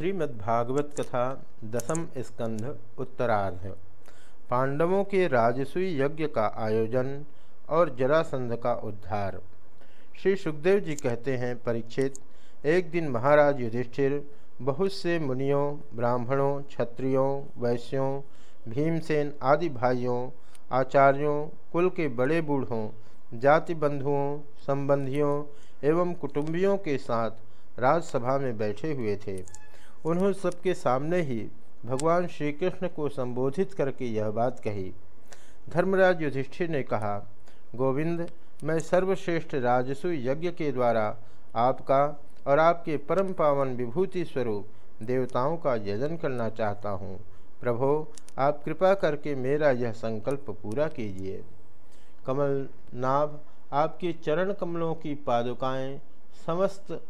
श्रीमद्भागवत कथा दसम स्कंध उत्तरार्ध पांडवों के राजसूय यज्ञ का आयोजन और जरासंध का उद्धार। श्री सुखदेव जी कहते हैं, परीक्षित, एक दिन महाराज युधिष्ठिर बहुत से मुनियों, ब्राह्मणों, क्षत्रियों, वैश्यों, भीमसेन आदि भाइयों, आचार्यों, कुल के बड़े बूढ़ों जाति बंधुओं संबंधियों एवं कुटुंबियों के साथ राजसभा में बैठे हुए थे। उन्होंने सबके सामने ही भगवान श्री कृष्ण को संबोधित करके यह बात कही। धर्मराज युधिष्ठिर ने कहा, गोविंद, मैं सर्वश्रेष्ठ राजसु यज्ञ के द्वारा आपका और आपके परम पावन विभूति स्वरूप देवताओं का यजन करना चाहता हूँ। प्रभो, आप कृपा करके मेरा यह संकल्प पूरा कीजिए। कमल नाभ, आपके चरण कमलों की पादुकाएँ समस्त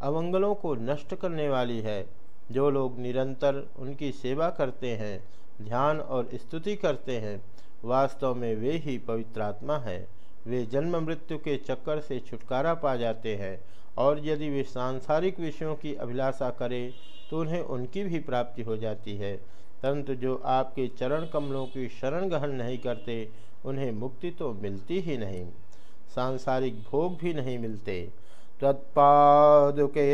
अवंगलों को नष्ट करने वाली है। जो लोग निरंतर उनकी सेवा करते हैं, ध्यान और स्तुति करते हैं, वास्तव में वे ही पवित्र आत्मा हैं। वे जन्म मृत्यु के चक्कर से छुटकारा पा जाते हैं और यदि वे सांसारिक विषयों की अभिलाषा करें तो उन्हें उनकी भी प्राप्ति हो जाती है। परंतु जो आपके चरण कमलों की शरण ग्रहण नहीं करते, उन्हें मुक्ति तो मिलती ही नहीं। सांसारिक भोग भी नहीं मिलते। त्वत्पादुके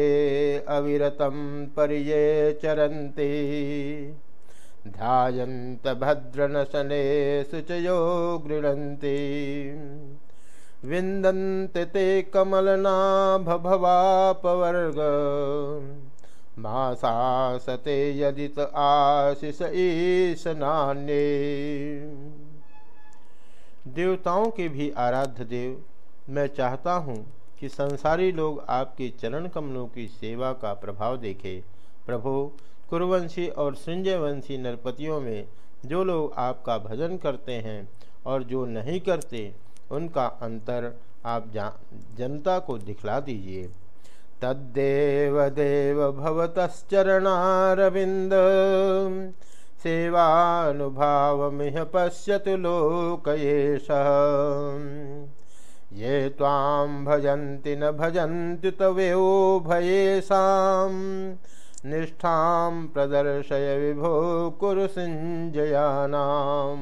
अविरतं परिये चरन्ति। ध्यायन्त भद्रनशने शुचयो गृह्णन्ति। विन्दन्ति ते कमलनाभवापवर्ग मासासते यदित आशिष ईश नान्ये देवताओं के भी आराध्य देव, मैं चाहता हूँ कि संसारी लोग आपके चरण कमलों की सेवा का प्रभाव देखें। प्रभो, कुरुवंशी और सृंजयवंशी नरपतियों में जो लोग आपका भजन करते हैं और जो नहीं करते, उनका अंतर आप जनता को दिखला दीजिए। तद्देव देव भवतश्चरणारविंद, सेवानुभावमिह पश्यतु लोकयेश ये तां भजन्ति न भजन्ति तवेओ भयेषां निष्ठां प्रदर्शय विभो कुरु सिंजयानाम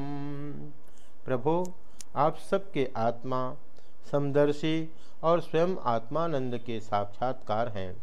प्रभु, आप सबके आत्मा समदर्शी और स्वयं आत्मानंद के साक्षात्कार हैं।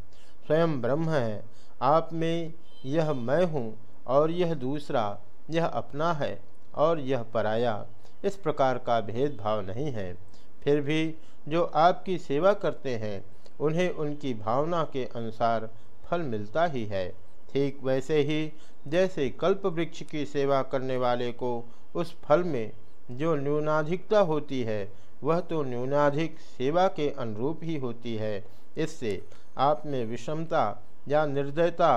स्वयं ब्रह्म है। आप में यह मैं हूँ और यह दूसरा, यह अपना है और यह पराया। इस प्रकार का भेदभाव नहीं है। फिर भी जो आपकी सेवा करते हैं, उन्हें उनकी भावना के अनुसार फल मिलता ही है। ठीक वैसे ही जैसे कल्प वृक्ष की सेवा करने वाले को उस फल में जो न्यूनाधिकता होती है, वह तो न्यूनाधिक सेवा के अनुरूप ही होती है। इससे आप में विषमता या निर्दयता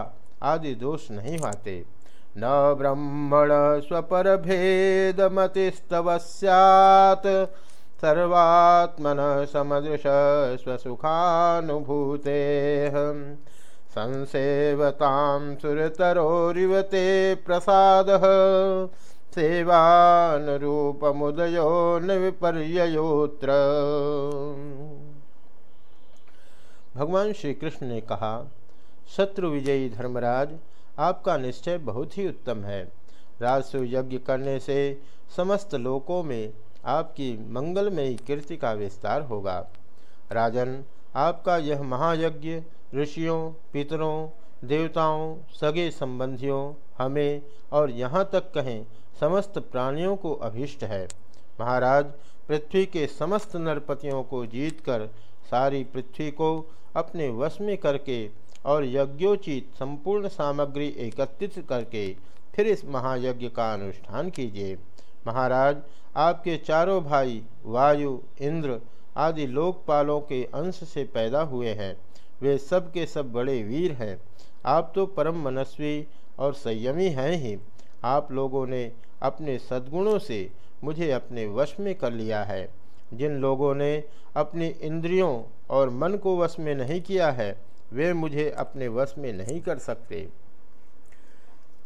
आदि दोष नहीं आते। न ब्रह्मण स्वपर भेद मतिस्तवस्यात सर्वात्मन समदृश स्वसुखानुभूते संसेवतां सुरतरोरिवते प्रसादः। सेवानुरूपमुदयो न विपर्योत्र भगवान श्री कृष्ण ने कहा, शत्रु विजयी धर्मराज, आपका निश्चय बहुत ही उत्तम है। राजस्व यज्ञ करने से समस्त लोकों में आपकी मंगलमयी कीर्ति का विस्तार होगा। राजन, आपका यह महायज्ञ ऋषियों, पितरों, देवताओं, सगे संबंधियों, हमें और यहाँ तक कहें, समस्त प्राणियों को अभिष्ट है। महाराज, पृथ्वी के समस्त नरपतियों को जीतकर, सारी पृथ्वी को अपने वश में करके और यज्ञोचित संपूर्ण सामग्री एकत्रित करके फिर इस महायज्ञ का अनुष्ठान कीजिए। महाराज, आपके चारों भाई, वायु, इंद्र आदि लोकपालों के अंश से पैदा हुए हैं। वे सब के सब बड़े वीर हैं। आप तो परम मनस्वी और संयमी हैं ही। आप लोगों ने अपने सद्गुणों से मुझे अपने वश में कर लिया है। जिन लोगों ने अपनी इंद्रियों और मन को वश में नहीं किया है, वे मुझे अपने वश में नहीं कर सकते।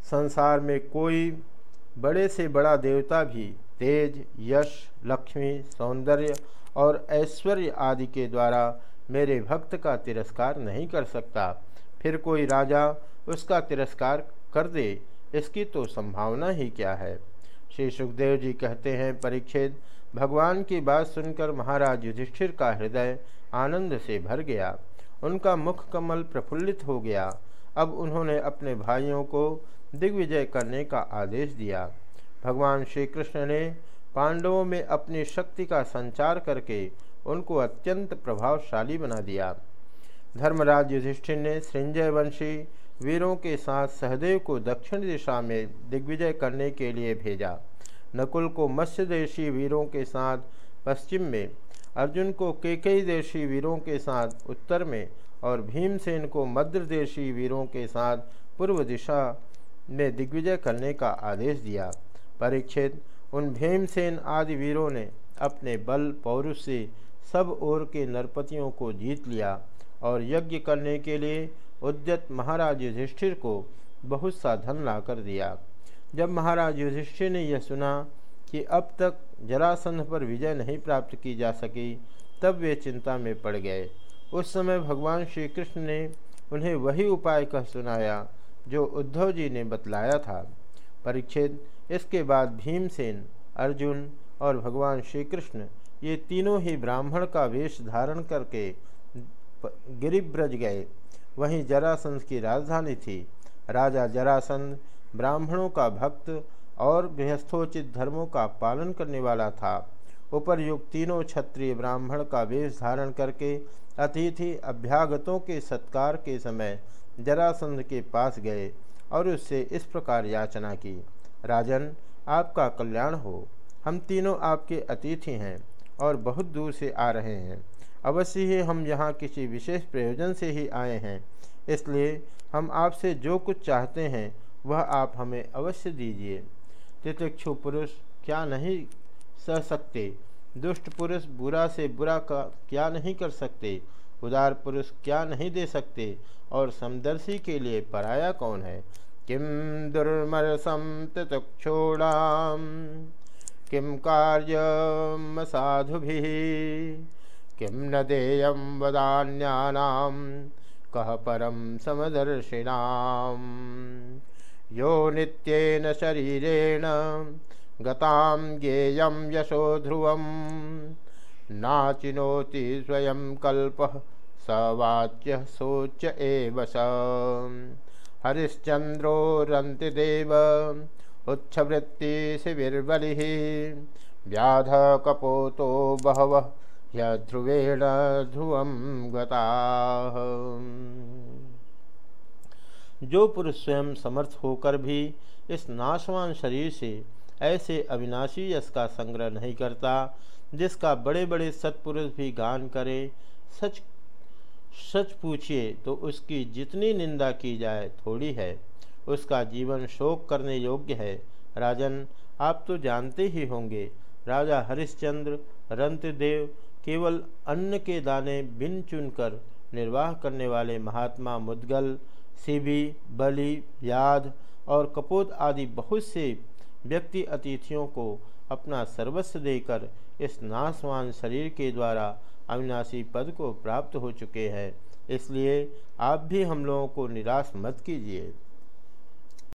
संसार में कोई बड़े से बड़ा देवता भी तेज, यश, लक्ष्मी, सौंदर्य और ऐश्वर्य आदि के द्वारा मेरे भक्त का तिरस्कार नहीं कर सकता। फिर कोई राजा उसका तिरस्कार कर दे, इसकी तो संभावना ही क्या है? श्री सुखदेव जी कहते हैं परीक्षित भगवान की बात सुनकर महाराज युधिष्ठिर का हृदय आनंद से भर गया। उनका मुख कमल प्रफुल्लित हो गया। अब उन्होंने अपने भाइयों को दिग्विजय करने का आदेश दिया। भगवान श्री कृष्ण ने पांडवों में अपनी शक्ति का संचार करके उनको अत्यंत प्रभावशाली बना दिया। धर्मराज युधिष्ठिर ने सृंजय वंशी वीरों के साथ सहदेव को दक्षिण दिशा में दिग्विजय करने के लिए भेजा। नकुल को मत्स्य देशी वीरों के साथ पश्चिम में, अर्जुन को केकई देशी वीरों के साथ उत्तर में और भीमसेन को मध्य देशी वीरों के साथ पूर्व दिशा में दिग्विजय करने का आदेश दिया। परीक्षित, उन भीमसेन आदि वीरों ने अपने बल, पौरुष से सब ओर के नरपतियों को जीत लिया और यज्ञ करने के लिए उद्यत महाराज युधिष्ठिर को बहुत सा धन ला कर दिया। जब महाराज युधिष्ठिर ने यह सुना कि अब तक जरासंध पर विजय नहीं प्राप्त की जा सकी, तब वे चिंता में पड़ गए। उस समय भगवान श्री कृष्ण ने उन्हें वही उपाय कह सुनाया जो उद्धव जी ने बतलाया था परीक्षित इसके बाद भीमसेन, अर्जुन और भगवान श्री कृष्ण ये तीनों ही ब्राह्मण का वेश धारण करके गिरिब्रज गए। वहीं जरासंध की राजधानी थी। राजा जरासंध ब्राह्मणों का भक्त और गृहस्थोचित धर्मों का पालन करने वाला था। उपरयुक्त तीनों क्षत्रिय ब्राह्मण का वेश धारण करके अतिथि अभ्यागतों के सत्कार के समय जरासंध के पास गए और उससे इस प्रकार याचना की, राजन, आपका कल्याण हो। हम तीनों आपके अतिथि हैं और बहुत दूर से आ रहे हैं। अवश्य ही हम यहाँ किसी विशेष प्रयोजन से ही आए हैं। इसलिए हम आपसे जो कुछ चाहते हैं, वह आप हमें अवश्य दीजिए। तितिक्षु पुरुष, क्या नहीं सह सकते? दुष्ट पुरुष बुरा से बुरा का क्या नहीं कर सकते? उदार पुरुष क्या नहीं दे सकते? और समदर्शी के लिए पराया कौन है? किम दुर्मरसम तितक्षोणाम किम कार्य साधु किम न देयम वदान्यानाम कह परम समदर्शिनाम यो नित्येन शरीरेण गताम ज्ञेयम यशो ध्रुवम नाचिनोति स्वयं कल्प सवाच्य शोच्य एव स। हरिश्चंद्रो उच्छवृत्ति शिविर्बलि। व्याध कपोतो बहव ध्रुवेण ध्रुवम गता। जो पुरुष स्वयं समर्थ होकर भी इस नाशवान शरीर से ऐसे अविनाशी यश का संग्रह नहीं करता जिसका बड़े बड़े सत्पुरुष भी गान करें, सच सच पूछिए तो उसकी जितनी निंदा की जाए थोड़ी है। उसका जीवन शोक करने योग्य है। राजन, आप तो जानते ही होंगे, राजा हरिश्चंद्र रंतदेव केवल अन्न के दाने बिन चुनकर निर्वाह करने वाले महात्मा मुदगल शिवी बलि व्याध और कपोत आदि बहुत से व्यक्ति अतिथियों को अपना सर्वस्व देकर इस नाशवान शरीर के द्वारा अविनाशी पद को प्राप्त हो चुके हैं। इसलिए आप भी हम लोगों को निराश मत कीजिए।